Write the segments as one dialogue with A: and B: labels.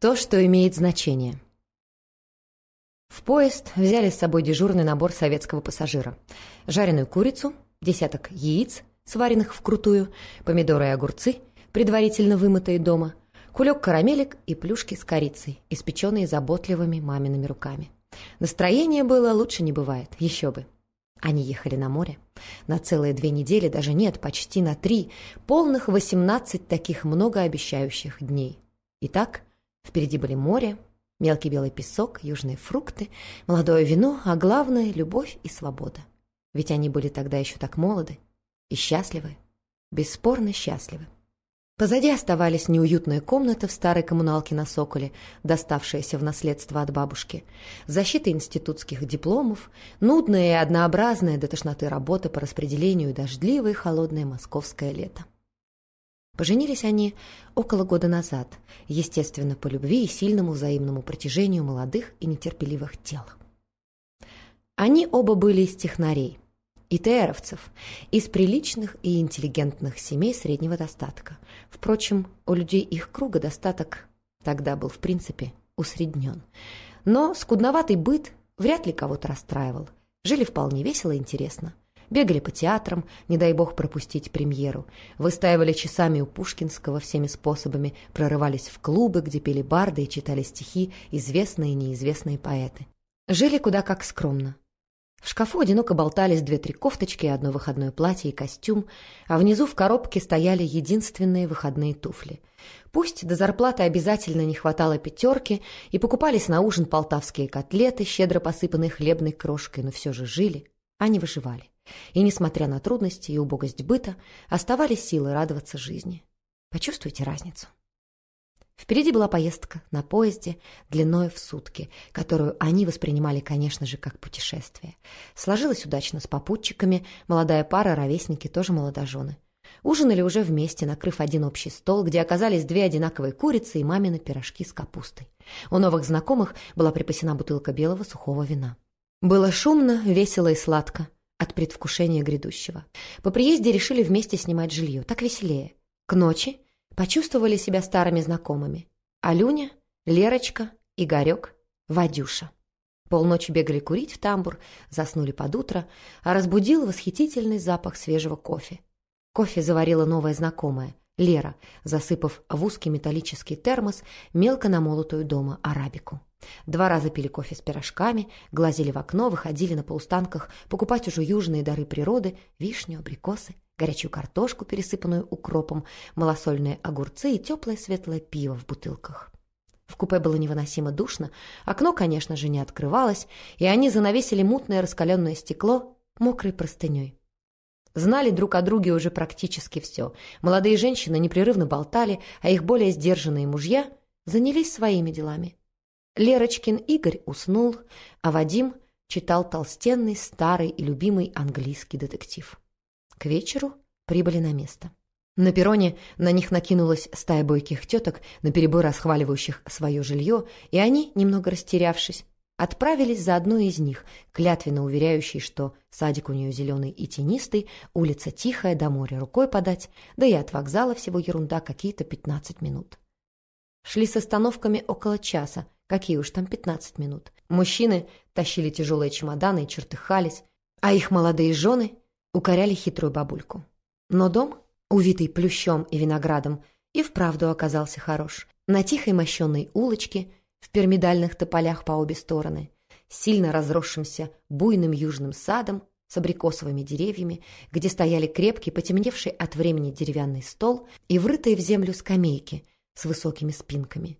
A: То, что имеет значение. В поезд взяли с собой дежурный набор советского пассажира. Жареную курицу, десяток яиц, сваренных вкрутую, помидоры и огурцы, предварительно вымытые дома, кулек карамелек и плюшки с корицей, испеченные заботливыми мамиными руками. Настроение было лучше не бывает, еще бы. Они ехали на море. На целые две недели, даже нет, почти на три, полных восемнадцать таких многообещающих дней. Итак, Впереди были море, мелкий белый песок, южные фрукты, молодое вино, а главное — любовь и свобода. Ведь они были тогда еще так молоды и счастливы, бесспорно счастливы. Позади оставались неуютная комната в старой коммуналке на Соколе, доставшаяся в наследство от бабушки, защита институтских дипломов, нудная и однообразная до тошноты работа по распределению дождливое и холодное московское лето. Поженились они около года назад, естественно, по любви и сильному взаимному протяжению молодых и нетерпеливых тел. Они оба были из технарей, ИТРовцев, из приличных и интеллигентных семей среднего достатка. Впрочем, у людей их круга достаток тогда был, в принципе, усреднен. Но скудноватый быт вряд ли кого-то расстраивал. Жили вполне весело и интересно. Бегали по театрам, не дай бог пропустить премьеру. Выстаивали часами у Пушкинского всеми способами, прорывались в клубы, где пели барды и читали стихи известные и неизвестные поэты. Жили куда как скромно. В шкафу одиноко болтались две-три кофточки, одно выходное платье и костюм, а внизу в коробке стояли единственные выходные туфли. Пусть до зарплаты обязательно не хватало пятерки, и покупались на ужин полтавские котлеты, щедро посыпанные хлебной крошкой, но все же жили, а не выживали. И, несмотря на трудности и убогость быта, оставались силы радоваться жизни. Почувствуйте разницу. Впереди была поездка на поезде длиной в сутки, которую они воспринимали, конечно же, как путешествие. Сложилось удачно с попутчиками, молодая пара, ровесники, тоже молодожены. Ужинали уже вместе, накрыв один общий стол, где оказались две одинаковые курицы и мамины пирожки с капустой. У новых знакомых была припасена бутылка белого сухого вина. Было шумно, весело и сладко от предвкушения грядущего. По приезде решили вместе снимать жилье, так веселее. К ночи почувствовали себя старыми знакомыми. Алюня, Лерочка, Игорек, Вадюша. Полночи бегали курить в тамбур, заснули под утро, а разбудил восхитительный запах свежего кофе. Кофе заварила новая знакомая, Лера, засыпав в узкий металлический термос мелко намолотую дома арабику. Два раза пили кофе с пирожками, глазели в окно, выходили на полустанках покупать уже южные дары природы, вишню, абрикосы, горячую картошку, пересыпанную укропом, малосольные огурцы и теплое светлое пиво в бутылках. В купе было невыносимо душно, окно, конечно же, не открывалось, и они занавесили мутное раскаленное стекло мокрой простыней. Знали друг о друге уже практически все. Молодые женщины непрерывно болтали, а их более сдержанные мужья занялись своими делами. Лерочкин Игорь уснул, а Вадим читал толстенный, старый и любимый английский детектив. К вечеру прибыли на место. На перроне на них накинулась стая бойких теток, наперебой расхваливающих свое жилье, и они, немного растерявшись, отправились за одной из них, клятвенно уверяющей, что садик у нее зеленый и тенистый, улица тихая, до моря рукой подать, да и от вокзала всего ерунда какие-то пятнадцать минут. Шли с остановками около часа, Какие уж там 15 минут. Мужчины тащили тяжелые чемоданы и чертыхались, а их молодые жены укоряли хитрую бабульку. Но дом, увитый плющом и виноградом, и вправду оказался хорош. На тихой мощенной улочке, в пирамидальных тополях по обе стороны, сильно разросшимся буйным южным садом с абрикосовыми деревьями, где стояли крепкий, потемневший от времени деревянный стол и врытые в землю скамейки с высокими спинками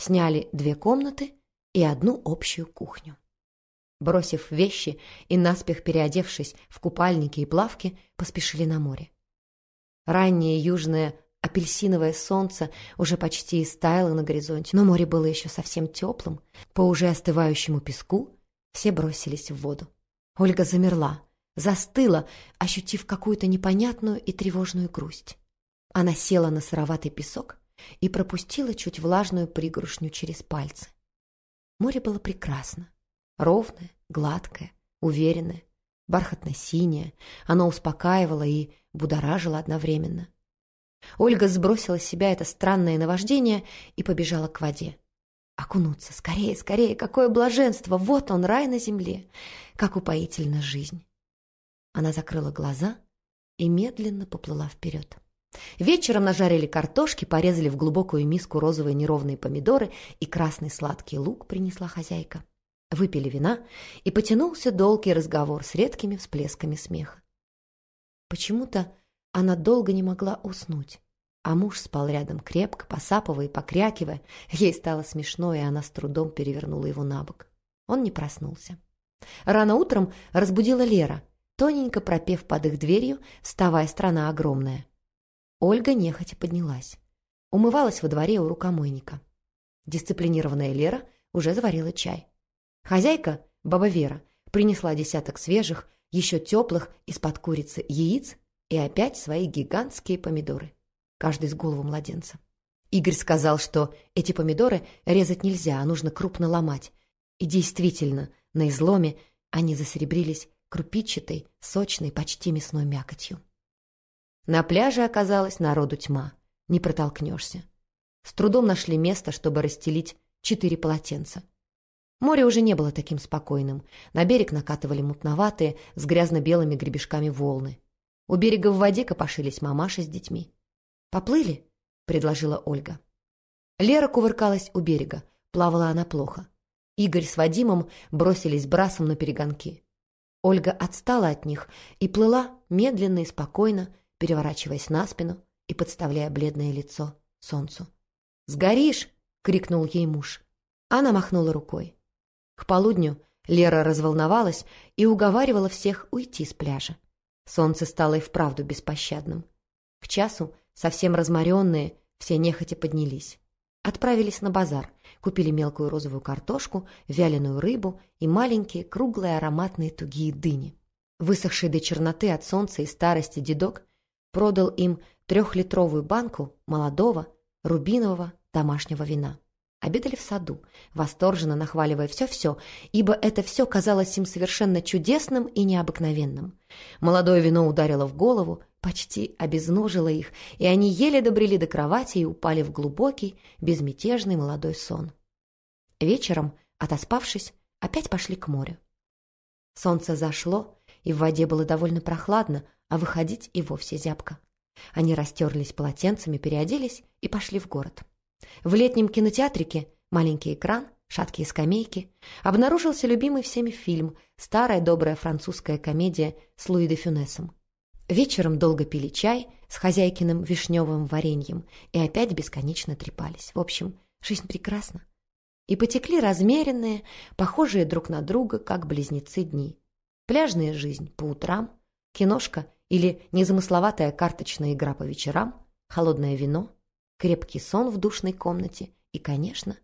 A: сняли две комнаты и одну общую кухню. Бросив вещи и наспех переодевшись в купальники и плавки, поспешили на море. Раннее южное апельсиновое солнце уже почти истаяло на горизонте, но море было еще совсем теплым. По уже остывающему песку все бросились в воду. Ольга замерла, застыла, ощутив какую-то непонятную и тревожную грусть. Она села на сыроватый песок и пропустила чуть влажную пригоршню через пальцы. Море было прекрасно. Ровное, гладкое, уверенное, бархатно-синее. Оно успокаивало и будоражило одновременно. Ольга сбросила с себя это странное наваждение и побежала к воде. Окунуться, скорее, скорее, какое блаженство! Вот он, рай на земле! Как упоительна жизнь! Она закрыла глаза и медленно поплыла вперед. Вечером нажарили картошки, порезали в глубокую миску розовые неровные помидоры и красный сладкий лук принесла хозяйка. Выпили вина, и потянулся долгий разговор с редкими всплесками смеха. Почему-то она долго не могла уснуть, а муж спал рядом крепко, посапывая и покрякивая. Ей стало смешно, и она с трудом перевернула его на бок. Он не проснулся. Рано утром разбудила Лера, тоненько пропев под их дверью, вставая страна огромная. Ольга нехотя поднялась. Умывалась во дворе у рукомойника. Дисциплинированная Лера уже заварила чай. Хозяйка, баба Вера, принесла десяток свежих, еще теплых из-под курицы яиц и опять свои гигантские помидоры. Каждый с голову младенца. Игорь сказал, что эти помидоры резать нельзя, а нужно крупно ломать. И действительно, на изломе они засеребрились крупичатой, сочной, почти мясной мякотью. На пляже оказалось народу тьма. Не протолкнешься. С трудом нашли место, чтобы расстелить четыре полотенца. Море уже не было таким спокойным. На берег накатывали мутноватые, с грязно-белыми гребешками волны. У берега в воде копошились мамаши с детьми. «Поплыли?» — предложила Ольга. Лера кувыркалась у берега. Плавала она плохо. Игорь с Вадимом бросились брасом на перегонки. Ольга отстала от них и плыла медленно и спокойно, переворачиваясь на спину и подставляя бледное лицо солнцу. «Сгоришь!» — крикнул ей муж. Она махнула рукой. К полудню Лера разволновалась и уговаривала всех уйти с пляжа. Солнце стало и вправду беспощадным. К часу, совсем разморенные, все нехотя поднялись. Отправились на базар, купили мелкую розовую картошку, вяленую рыбу и маленькие круглые ароматные тугие дыни. Высохший до черноты от солнца и старости дедок продал им трехлитровую банку молодого рубинового домашнего вина. Обедали в саду, восторженно нахваливая все-все, ибо это все казалось им совершенно чудесным и необыкновенным. Молодое вино ударило в голову, почти обезножило их, и они еле добрели до кровати и упали в глубокий, безмятежный молодой сон. Вечером, отоспавшись, опять пошли к морю. Солнце зашло, и в воде было довольно прохладно, а выходить и вовсе зябко. Они растерлись полотенцами, переоделись и пошли в город. В летнем кинотеатрике маленький экран, шаткие скамейки, обнаружился любимый всеми фильм «Старая добрая французская комедия» с Луи де Фюнесом. Вечером долго пили чай с хозяйкиным вишневым вареньем и опять бесконечно трепались. В общем, жизнь прекрасна. И потекли размеренные, похожие друг на друга, как близнецы дни. Пляжная жизнь по утрам, киношка или незамысловатая карточная игра по вечерам, холодное вино, крепкий сон в душной комнате и, конечно,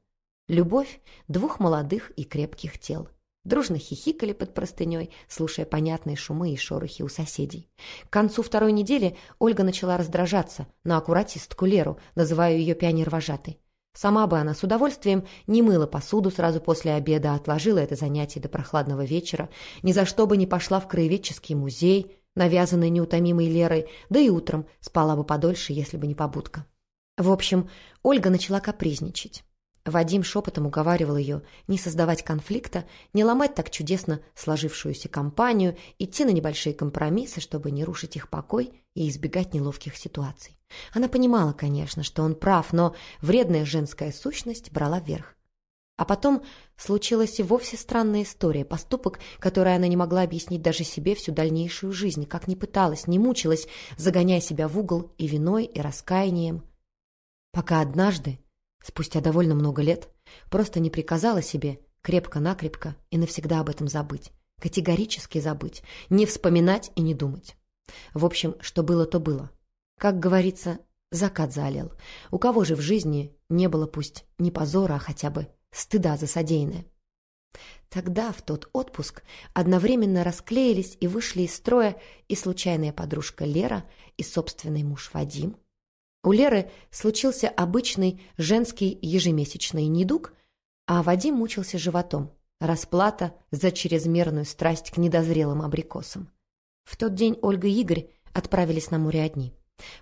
A: любовь двух молодых и крепких тел. Дружно хихикали под простыней, слушая понятные шумы и шорохи у соседей. К концу второй недели Ольга начала раздражаться на аккуратистку Леру, называя ее пионер-вожатой. Сама бы она с удовольствием не мыла посуду сразу после обеда, отложила это занятие до прохладного вечера, ни за что бы не пошла в краеведческий музей, навязанный неутомимой Лерой, да и утром спала бы подольше, если бы не побудка. В общем, Ольга начала капризничать. Вадим шепотом уговаривал ее не создавать конфликта, не ломать так чудесно сложившуюся компанию, идти на небольшие компромиссы, чтобы не рушить их покой и избегать неловких ситуаций. Она понимала, конечно, что он прав, но вредная женская сущность брала верх. А потом случилась и вовсе странная история, поступок, который она не могла объяснить даже себе всю дальнейшую жизнь, как не пыталась, не мучилась, загоняя себя в угол и виной, и раскаянием – пока однажды, спустя довольно много лет, просто не приказала себе крепко-накрепко и навсегда об этом забыть, категорически забыть, не вспоминать и не думать. В общем, что было, то было. Как говорится, закат залил. У кого же в жизни не было пусть не позора, а хотя бы стыда за содеянное? Тогда, в тот отпуск, одновременно расклеились и вышли из строя и случайная подружка Лера, и собственный муж Вадим, у Леры случился обычный женский ежемесячный недуг, а Вадим мучился животом. Расплата за чрезмерную страсть к недозрелым абрикосам. В тот день Ольга и Игорь отправились на море одни.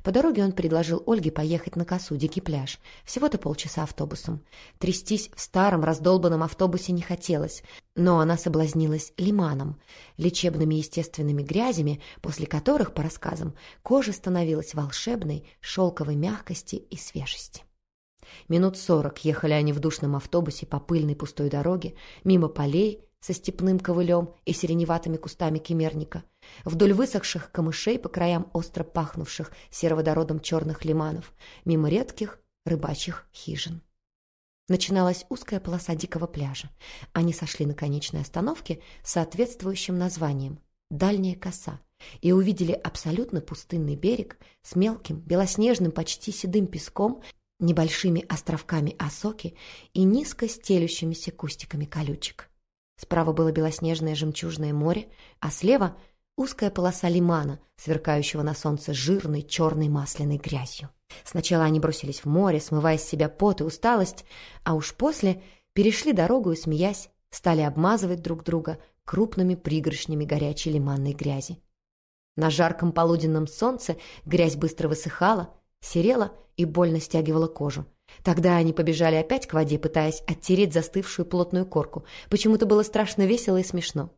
A: По дороге он предложил Ольге поехать на косу, дикий пляж. Всего-то полчаса автобусом. Трястись в старом раздолбанном автобусе не хотелось, но она соблазнилась лиманом, лечебными естественными грязями, после которых, по рассказам, кожа становилась волшебной, шелковой мягкости и свежести. Минут сорок ехали они в душном автобусе по пыльной пустой дороге, мимо полей со степным ковылем и сиреневатыми кустами кемерника, вдоль высохших камышей по краям остро пахнувших сероводородом черных лиманов, мимо редких рыбачьих хижин. Начиналась узкая полоса дикого пляжа. Они сошли на конечной остановке с соответствующим названием «Дальняя коса» и увидели абсолютно пустынный берег с мелким, белоснежным, почти седым песком небольшими островками осоки и низко стелющимися кустиками колючек. Справа было белоснежное жемчужное море, а слева — узкая полоса лимана, сверкающего на солнце жирной черной масляной грязью. Сначала они бросились в море, смывая с себя пот и усталость, а уж после перешли дорогу и, смеясь, стали обмазывать друг друга крупными пригоршнями горячей лиманной грязи. На жарком полуденном солнце грязь быстро высыхала, серела и больно стягивала кожу. Тогда они побежали опять к воде, пытаясь оттереть застывшую плотную корку. Почему-то было страшно весело и смешно.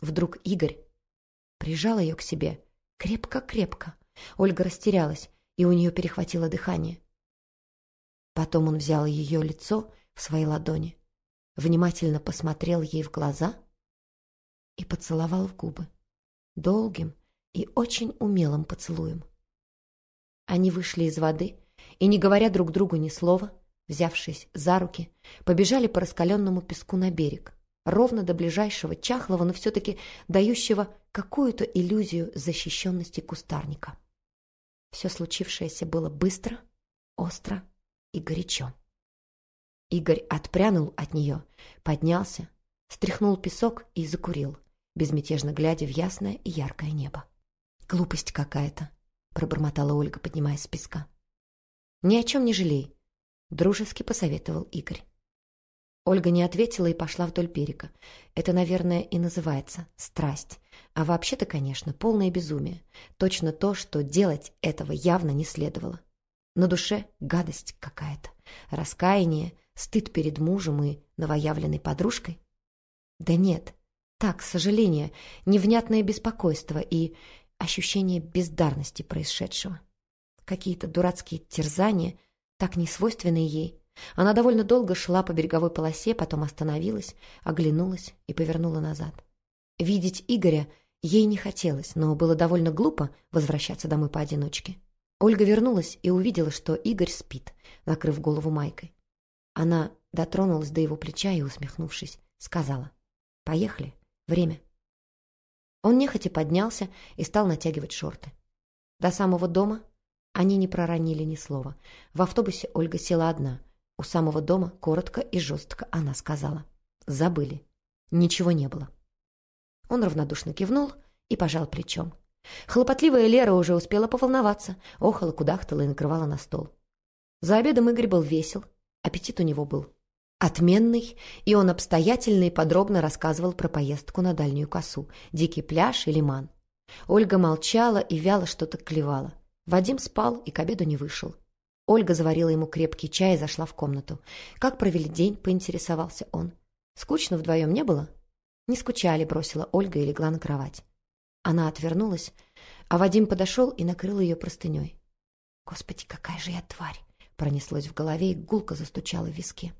A: Вдруг Игорь прижал ее к себе крепко-крепко. Ольга растерялась, и у нее перехватило дыхание. Потом он взял ее лицо в свои ладони, внимательно посмотрел ей в глаза и поцеловал в губы. Долгим и очень умелым поцелуем. Они вышли из воды и, не говоря друг другу ни слова, взявшись за руки, побежали по раскаленному песку на берег, ровно до ближайшего чахлого, но все-таки дающего какую-то иллюзию защищенности кустарника. Все случившееся было быстро, остро и горячо. Игорь отпрянул от нее, поднялся, стряхнул песок и закурил, безмятежно глядя в ясное и яркое небо. Глупость какая-то. — пробормотала Ольга, поднимаясь с песка. «Ни о чем не жалей», — дружески посоветовал Игорь. Ольга не ответила и пошла вдоль берега. Это, наверное, и называется страсть. А вообще-то, конечно, полное безумие. Точно то, что делать этого явно не следовало. На душе гадость какая-то. Раскаяние, стыд перед мужем и новоявленной подружкой. Да нет, так, сожаление, невнятное беспокойство и ощущение бездарности происшедшего. Какие-то дурацкие терзания, так несвойственные ей. Она довольно долго шла по береговой полосе, потом остановилась, оглянулась и повернула назад. Видеть Игоря ей не хотелось, но было довольно глупо возвращаться домой поодиночке. Ольга вернулась и увидела, что Игорь спит, накрыв голову майкой. Она дотронулась до его плеча и, усмехнувшись, сказала «Поехали, время». Он нехотя поднялся и стал натягивать шорты. До самого дома они не проронили ни слова. В автобусе Ольга села одна. У самого дома коротко и жестко она сказала. «Забыли. Ничего не было». Он равнодушно кивнул и пожал плечом. Хлопотливая Лера уже успела поволноваться, охала, кудахтала и накрывала на стол. За обедом Игорь был весел, аппетит у него был Отменный, и он обстоятельно и подробно рассказывал про поездку на дальнюю косу, дикий пляж и лиман. Ольга молчала и вяло что-то клевала. Вадим спал и к обеду не вышел. Ольга заварила ему крепкий чай и зашла в комнату. «Как провели день?» — поинтересовался он. «Скучно вдвоем не было?» «Не скучали», — бросила Ольга и легла на кровать. Она отвернулась, а Вадим подошел и накрыл ее простыней. «Господи, какая же я тварь!» — пронеслось в голове и гулко застучала в виске.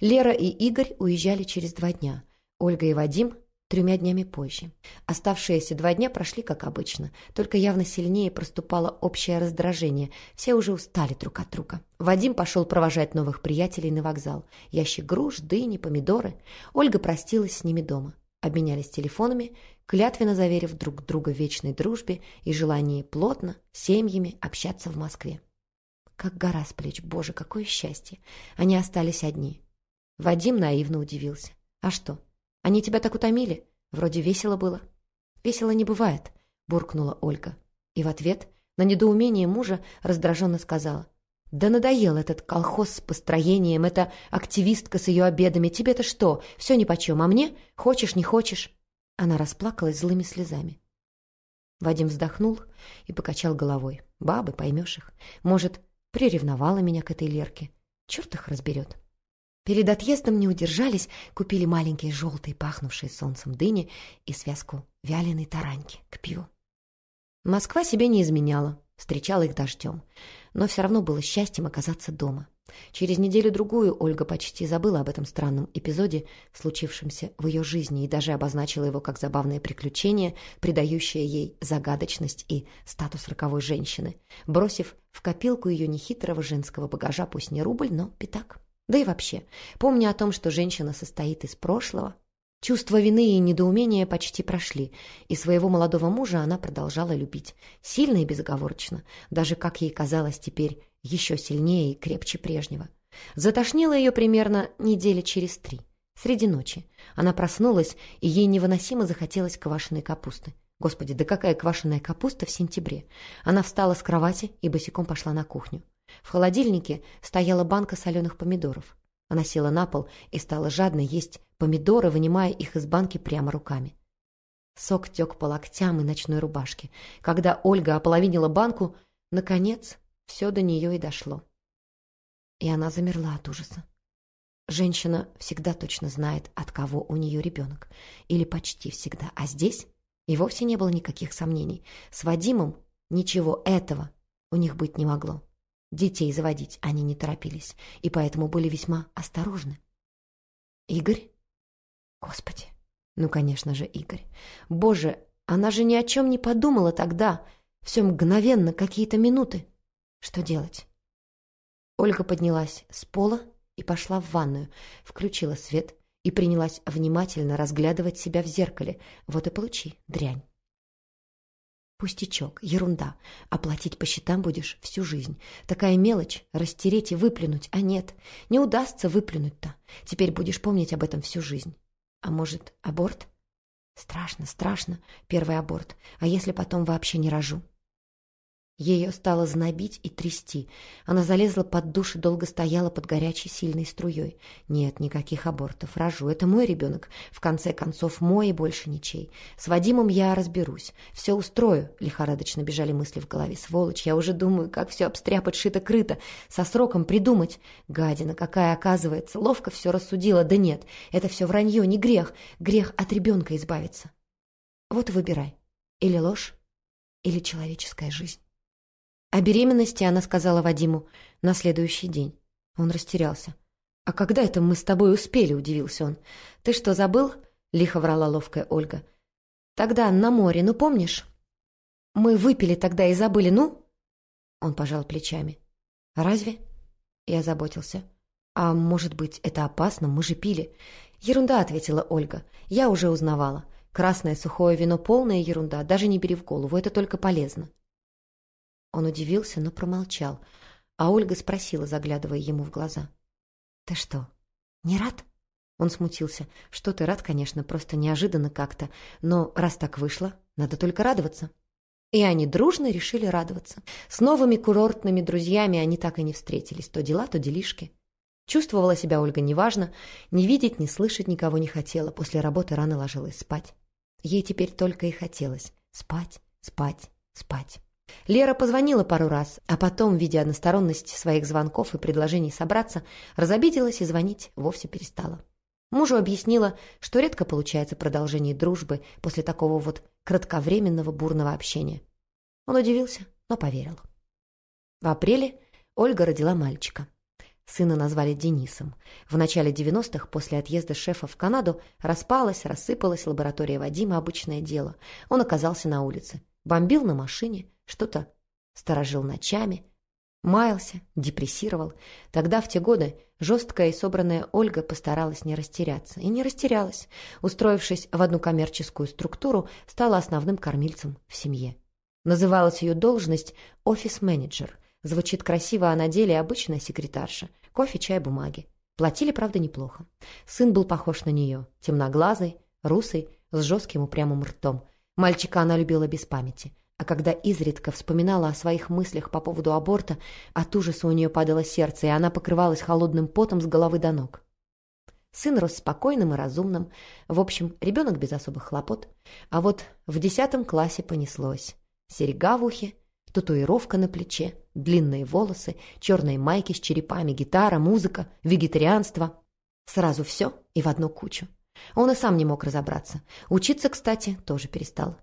A: Лера и Игорь уезжали через два дня. Ольга и Вадим тремя днями позже. Оставшиеся два дня прошли как обычно, только явно сильнее проступало общее раздражение. Все уже устали друг от друга. Вадим пошел провожать новых приятелей на вокзал. Ящик груш, дыни, помидоры. Ольга простилась с ними дома. Обменялись телефонами, клятвенно заверив друг друга в вечной дружбе и желании плотно, семьями общаться в Москве. Как гора с плеч, боже, какое счастье! Они остались одни. Вадим наивно удивился. «А что, они тебя так утомили? Вроде весело было». «Весело не бывает», — буркнула Ольга. И в ответ на недоумение мужа раздраженно сказала. «Да надоел этот колхоз с построением, эта активистка с ее обедами. Тебе-то что, все нипочем, а мне? Хочешь, не хочешь?» Она расплакалась злыми слезами. Вадим вздохнул и покачал головой. Бабы, поймешь их. Может, приревновала меня к этой Лерке. Черт их разберет. Перед отъездом не удержались, купили маленькие желтые, пахнувшие солнцем дыни и связку вяленой тараньки к пиву. Москва себе не изменяла, встречала их дождем. Но все равно было счастьем оказаться дома. Через неделю-другую Ольга почти забыла об этом странном эпизоде, случившемся в ее жизни, и даже обозначила его как забавное приключение, придающее ей загадочность и статус роковой женщины, бросив в копилку ее нехитрого женского багажа пусть не рубль, но пятак. Да и вообще, помня о том, что женщина состоит из прошлого, чувство вины и недоумения почти прошли, и своего молодого мужа она продолжала любить, сильно и безоговорочно, даже, как ей казалось теперь, еще сильнее и крепче прежнего. Затошнило ее примерно недели через три. Среди ночи. Она проснулась, и ей невыносимо захотелось квашеной капусты. Господи, да какая квашеная капуста в сентябре? Она встала с кровати и босиком пошла на кухню. В холодильнике стояла банка соленых помидоров. Она села на пол и стала жадно есть помидоры, вынимая их из банки прямо руками. Сок тек по локтям и ночной рубашке. Когда Ольга ополовинила банку, наконец все до нее и дошло. И она замерла от ужаса. Женщина всегда точно знает, от кого у нее ребенок. Или почти всегда. А здесь и вовсе не было никаких сомнений. С Вадимом ничего этого у них быть не могло. Детей заводить они не торопились, и поэтому были весьма осторожны. Игорь? Господи! Ну, конечно же, Игорь. Боже, она же ни о чем не подумала тогда. Все мгновенно, какие-то минуты. Что делать? Ольга поднялась с пола и пошла в ванную, включила свет и принялась внимательно разглядывать себя в зеркале. Вот и получи, дрянь. Пустячок, ерунда. Оплатить по счетам будешь всю жизнь. Такая мелочь — растереть и выплюнуть. А нет, не удастся выплюнуть-то. Теперь будешь помнить об этом всю жизнь. А может, аборт? Страшно, страшно. Первый аборт. А если потом вообще не рожу? Ее стало знобить и трясти. Она залезла под душ и долго стояла под горячей сильной струей. Нет, никаких абортов. Рожу. Это мой ребенок. В конце концов, мой и больше ничей. С Вадимом я разберусь. Все устрою. Лихорадочно бежали мысли в голове. Сволочь, я уже думаю, как все обстряпать шито-крыто. Со сроком придумать. Гадина какая, оказывается. Ловко все рассудила. Да нет, это все вранье, не грех. Грех от ребенка избавиться. Вот выбирай. Или ложь, или человеческая жизнь. О беременности она сказала Вадиму на следующий день. Он растерялся. «А когда это мы с тобой успели?» – удивился он. «Ты что, забыл?» – лихо врала ловкая Ольга. «Тогда на море, ну помнишь?» «Мы выпили тогда и забыли, ну?» Он пожал плечами. «Разве?» Я заботился. «А может быть, это опасно? Мы же пили». «Ерунда», — ответила Ольга. «Я уже узнавала. Красное сухое вино — полная ерунда. Даже не бери в голову, это только полезно». Он удивился, но промолчал, а Ольга спросила, заглядывая ему в глаза. «Ты что, не рад?» Он смутился. «Что ты рад, конечно, просто неожиданно как-то, но раз так вышло, надо только радоваться». И они дружно решили радоваться. С новыми курортными друзьями они так и не встретились. То дела, то делишки. Чувствовала себя Ольга неважно, не видеть, не слышать никого не хотела. После работы рано ложилась спать. Ей теперь только и хотелось спать, спать, спать. Лера позвонила пару раз, а потом, видя односторонность своих звонков и предложений собраться, разобиделась и звонить вовсе перестала. Мужу объяснила, что редко получается продолжение дружбы после такого вот кратковременного бурного общения. Он удивился, но поверил. В апреле Ольга родила мальчика. Сына назвали Денисом. В начале 90-х, после отъезда шефа в Канаду, распалась, рассыпалась лаборатория Вадима, обычное дело. Он оказался на улице. Бомбил на машине, что-то сторожил ночами, маялся, депрессировал. Тогда, в те годы, жесткая и собранная Ольга постаралась не растеряться. И не растерялась. Устроившись в одну коммерческую структуру, стала основным кормильцем в семье. Называлась ее должность «офис-менеджер». Звучит красиво, а на деле обычная секретарша. Кофе, чай, бумаги. Платили, правда, неплохо. Сын был похож на нее. Темноглазый, русый, с жестким упрямым ртом. Мальчика она любила без памяти а когда изредка вспоминала о своих мыслях по поводу аборта, от ужаса у нее падало сердце, и она покрывалась холодным потом с головы до ног. Сын рос спокойным и разумным. В общем, ребенок без особых хлопот. А вот в десятом классе понеслось. Серега в ухе, татуировка на плече, длинные волосы, черные майки с черепами, гитара, музыка, вегетарианство. Сразу все и в одну кучу. Он и сам не мог разобраться. Учиться, кстати, тоже перестал.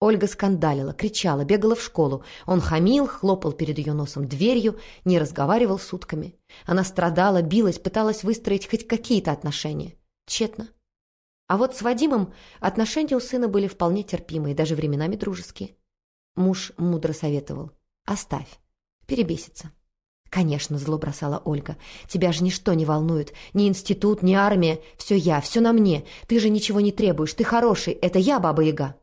A: Ольга скандалила, кричала, бегала в школу. Он хамил, хлопал перед ее носом дверью, не разговаривал сутками. Она страдала, билась, пыталась выстроить хоть какие-то отношения. Тщетно. А вот с Вадимом отношения у сына были вполне терпимые, даже временами дружеские. Муж мудро советовал. «Оставь. Перебесится». «Конечно», — зло бросала Ольга. «Тебя же ничто не волнует. Ни институт, ни армия. Все я, все на мне. Ты же ничего не требуешь. Ты хороший. Это я, Баба-Яга».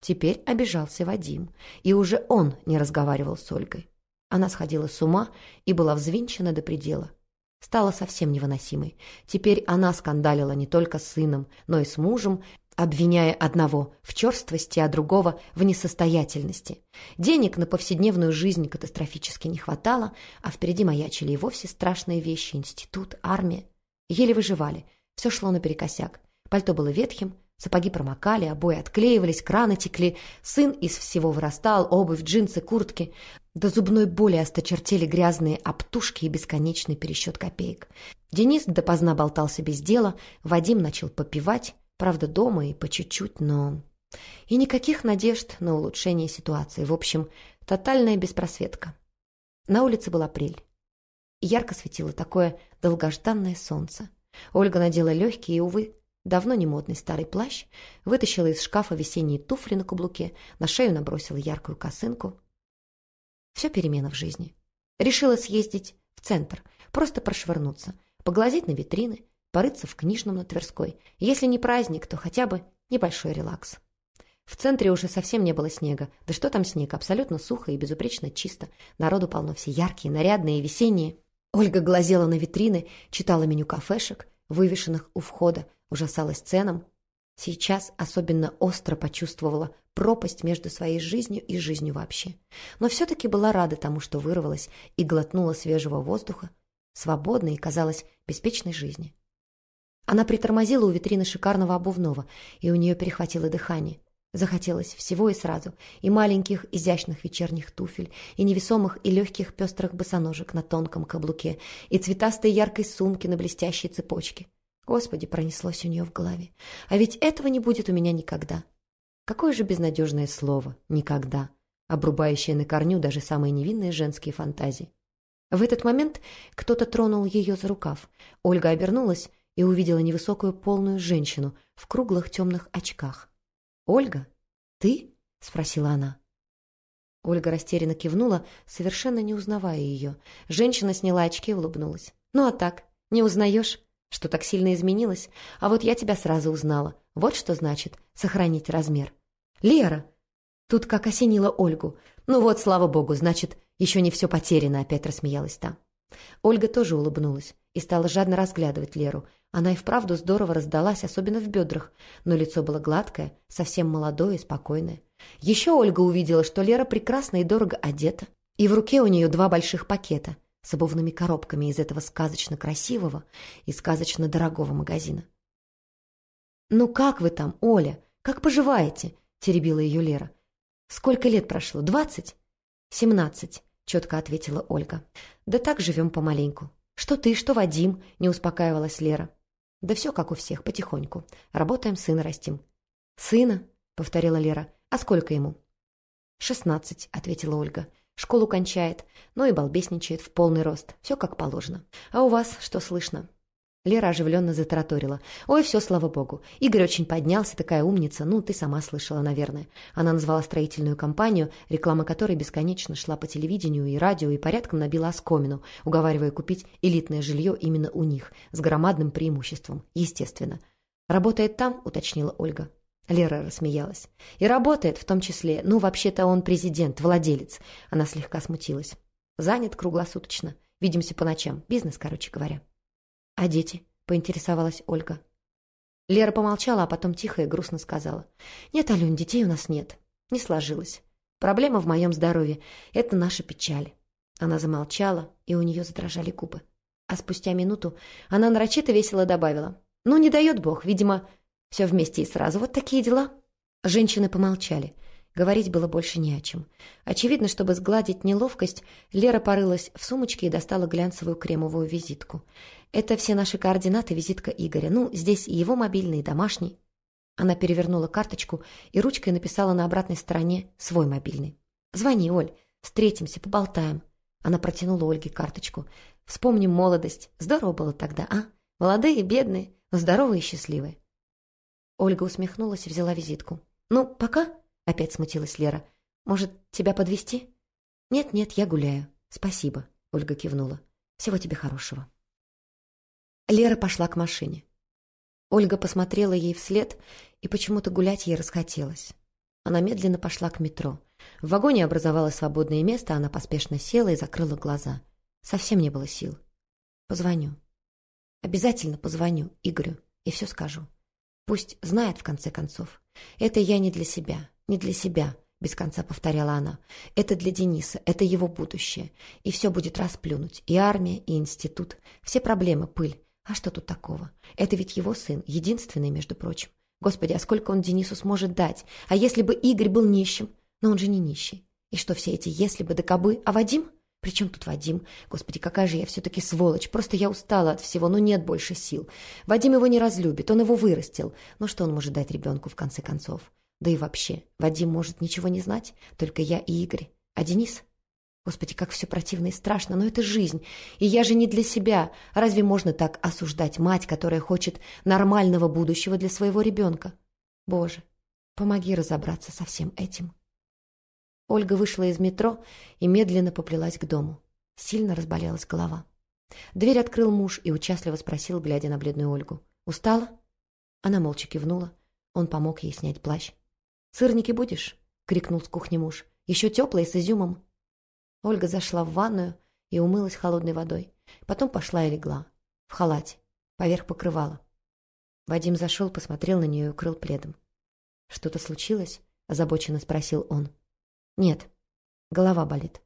A: Теперь обижался Вадим, и уже он не разговаривал с Ольгой. Она сходила с ума и была взвинчена до предела. Стала совсем невыносимой. Теперь она скандалила не только с сыном, но и с мужем, обвиняя одного в черствости, а другого в несостоятельности. Денег на повседневную жизнь катастрофически не хватало, а впереди маячили и вовсе страшные вещи – институт, армия. Еле выживали, все шло наперекосяк. Пальто было ветхим, Сапоги промокали, обои отклеивались, краны текли. Сын из всего вырастал, обувь, джинсы, куртки. До зубной боли осточертели грязные обтушки и бесконечный пересчет копеек. Денис допоздна болтался без дела, Вадим начал попивать, правда, дома и по чуть-чуть, но... И никаких надежд на улучшение ситуации. В общем, тотальная беспросветка. На улице был апрель. Ярко светило такое долгожданное солнце. Ольга надела легкие и, увы, давно не модный старый плащ, вытащила из шкафа весенние туфли на каблуке, на шею набросила яркую косынку. Все перемена в жизни. Решила съездить в центр, просто прошвырнуться, поглазеть на витрины, порыться в книжном на Тверской. Если не праздник, то хотя бы небольшой релакс. В центре уже совсем не было снега. Да что там снег? Абсолютно сухо и безупречно чисто. Народу полно все яркие, нарядные, весенние. Ольга глазела на витрины, читала меню кафешек, вывешенных у входа, ужасалась ценам. Сейчас особенно остро почувствовала пропасть между своей жизнью и жизнью вообще. Но все-таки была рада тому, что вырвалась и глотнула свежего воздуха, свободной и, казалось, беспечной жизни. Она притормозила у витрины шикарного обувного, и у нее перехватило дыхание. Захотелось всего и сразу, и маленьких изящных вечерних туфель, и невесомых и легких пестрых босоножек на тонком каблуке, и цветастой яркой сумки на блестящей цепочке. Господи, пронеслось у нее в голове. А ведь этого не будет у меня никогда. Какое же безнадежное слово «никогда», обрубающее на корню даже самые невинные женские фантазии. В этот момент кто-то тронул ее за рукав. Ольга обернулась и увидела невысокую полную женщину в круглых темных очках. «Ольга, ты?» — спросила она. Ольга растерянно кивнула, совершенно не узнавая ее. Женщина сняла очки и улыбнулась. «Ну а так, не узнаешь?» Что так сильно изменилось? А вот я тебя сразу узнала. Вот что значит сохранить размер. Лера! Тут как осенила Ольгу. Ну вот, слава богу, значит, еще не все потеряно, опять рассмеялась та. Ольга тоже улыбнулась и стала жадно разглядывать Леру. Она и вправду здорово раздалась, особенно в бедрах, но лицо было гладкое, совсем молодое и спокойное. Еще Ольга увидела, что Лера прекрасно и дорого одета, и в руке у нее два больших пакета с обувными коробками из этого сказочно красивого и сказочно дорогого магазина. «Ну как вы там, Оля? Как поживаете?» – теребила ее Лера. «Сколько лет прошло? Двадцать?» «Семнадцать», – четко ответила Ольга. «Да так живем помаленьку. Что ты, что Вадим?» – не успокаивалась Лера. «Да все как у всех, потихоньку. Работаем, сына растим». «Сына?» – повторила Лера. «А сколько ему?» «Шестнадцать», – ответила Ольга. Школу кончает, но и балбесничает в полный рост. Все как положено. А у вас что слышно?» Лера оживленно затараторила. «Ой, все, слава богу. Игорь очень поднялся, такая умница. Ну, ты сама слышала, наверное». Она назвала строительную компанию, реклама которой бесконечно шла по телевидению и радио и порядком набила оскомину, уговаривая купить элитное жилье именно у них, с громадным преимуществом, естественно. «Работает там?» — уточнила Ольга. Лера рассмеялась. «И работает в том числе. Ну, вообще-то он президент, владелец». Она слегка смутилась. «Занят круглосуточно. Видимся по ночам. Бизнес, короче говоря». «А дети?» — поинтересовалась Ольга. Лера помолчала, а потом тихо и грустно сказала. «Нет, Алюнь, детей у нас нет. Не сложилось. Проблема в моем здоровье. Это наша печаль». Она замолчала, и у нее задрожали губы. А спустя минуту она нарочито весело добавила. «Ну, не дает Бог, видимо, все вместе и сразу. Вот такие дела». Женщины помолчали. Говорить было больше не о чем. Очевидно, чтобы сгладить неловкость, Лера порылась в сумочке и достала глянцевую кремовую визитку. «Это все наши координаты, визитка Игоря. Ну, здесь и его мобильный, и домашний». Она перевернула карточку и ручкой написала на обратной стороне свой мобильный. «Звони, Оль. Встретимся, поболтаем». Она протянула Ольге карточку. «Вспомним молодость. Здорово было тогда, а? Молодые, бедные, но здоровые и счастливые». Ольга усмехнулась и взяла визитку. «Ну, пока?» — опять смутилась Лера. «Может, тебя подвести? «Нет-нет, я гуляю. Спасибо», — Ольга кивнула. «Всего тебе хорошего». Лера пошла к машине. Ольга посмотрела ей вслед, и почему-то гулять ей расхотелось. Она медленно пошла к метро. В вагоне образовалось свободное место, она поспешно села и закрыла глаза. Совсем не было сил. Позвоню. Обязательно позвоню Игорю и все скажу. Пусть знает, в конце концов. Это я не для себя, не для себя, без конца повторяла она. Это для Дениса, это его будущее. И все будет расплюнуть. И армия, и институт. Все проблемы, пыль. А что тут такого? Это ведь его сын, единственный, между прочим. Господи, а сколько он Денису сможет дать? А если бы Игорь был нищим? Но он же не нищий. И что все эти «если бы да кабы»? А Вадим? При чем тут Вадим? Господи, какая же я все-таки сволочь. Просто я устала от всего, но нет больше сил. Вадим его не разлюбит, он его вырастил. Но что он может дать ребенку в конце концов? Да и вообще, Вадим может ничего не знать, только я и Игорь. А Денис? Господи, как все противно и страшно, но это жизнь. И я же не для себя. Разве можно так осуждать мать, которая хочет нормального будущего для своего ребенка? Боже, помоги разобраться со всем этим. Ольга вышла из метро и медленно поплелась к дому. Сильно разболелась голова. Дверь открыл муж и участливо спросил, глядя на бледную Ольгу. «Устала?» Она молча кивнула. Он помог ей снять плащ. «Сырники будешь?» — крикнул с кухни муж. «Еще теплые, с изюмом». Ольга зашла в ванную и умылась холодной водой. Потом пошла и легла. В халате. Поверх покрывала. Вадим зашел, посмотрел на нее и укрыл пледом. «Что-то случилось?» – озабоченно спросил он. «Нет. Голова болит».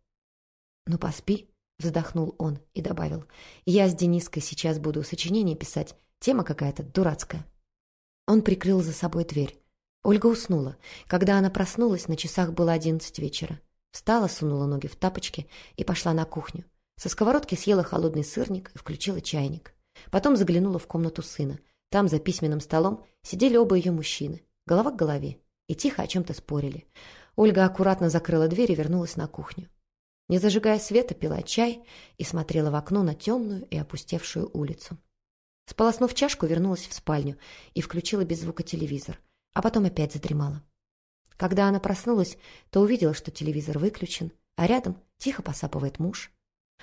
A: «Ну, поспи», – вздохнул он и добавил. «Я с Дениской сейчас буду сочинение писать. Тема какая-то дурацкая». Он прикрыл за собой дверь. Ольга уснула. Когда она проснулась, на часах было одиннадцать вечера. Встала, сунула ноги в тапочки и пошла на кухню. Со сковородки съела холодный сырник и включила чайник. Потом заглянула в комнату сына. Там, за письменным столом, сидели оба ее мужчины, голова к голове, и тихо о чем-то спорили. Ольга аккуратно закрыла дверь и вернулась на кухню. Не зажигая света, пила чай и смотрела в окно на темную и опустевшую улицу. Сполоснув чашку, вернулась в спальню и включила без звука телевизор, а потом опять задремала. Когда она проснулась, то увидела, что телевизор выключен, а рядом тихо посапывает муж.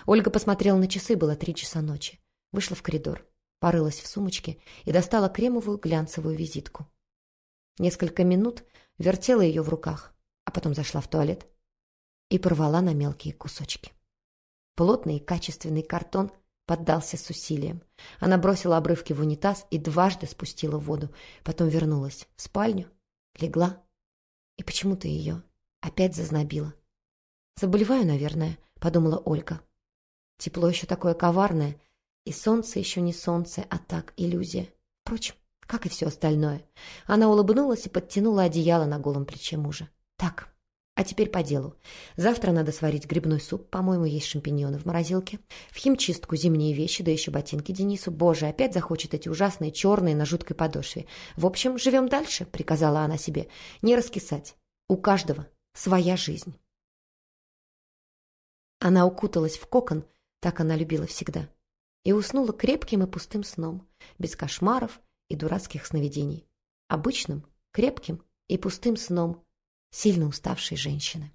A: Ольга посмотрела на часы, было три часа ночи. Вышла в коридор, порылась в сумочке и достала кремовую глянцевую визитку. Несколько минут вертела ее в руках, а потом зашла в туалет и порвала на мелкие кусочки. Плотный и качественный картон поддался с усилием. Она бросила обрывки в унитаз и дважды спустила воду, потом вернулась в спальню, легла и почему-то ее опять зазнобило. «Заболеваю, наверное», — подумала Ольга. Тепло еще такое коварное, и солнце еще не солнце, а так иллюзия. Впрочем, как и все остальное. Она улыбнулась и подтянула одеяло на голом плече мужа. «Так, а теперь по делу. Завтра надо сварить грибной суп, по-моему, есть шампиньоны в морозилке. В химчистку зимние вещи, да еще ботинки Денису. Боже, опять захочет эти ужасные черные на жуткой подошве. В общем, живем дальше, приказала она себе. Не раскисать. У каждого своя жизнь. Она укуталась в кокон, так она любила всегда, и уснула крепким и пустым сном, без кошмаров и дурацких сновидений. Обычным, крепким и пустым сном – сильно уставшей женщины.